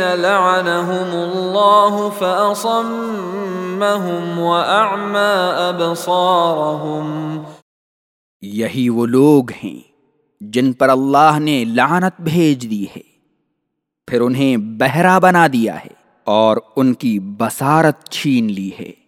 لعنهم اللہ فاصمهم واعما ابصارهم یہی وہ لوگ ہیں جن پر اللہ نے لعنت بھیج دی ہے، پھر انہیں بہرا بنا دیا ہے اور ان کی بسارت چھین لی ہے۔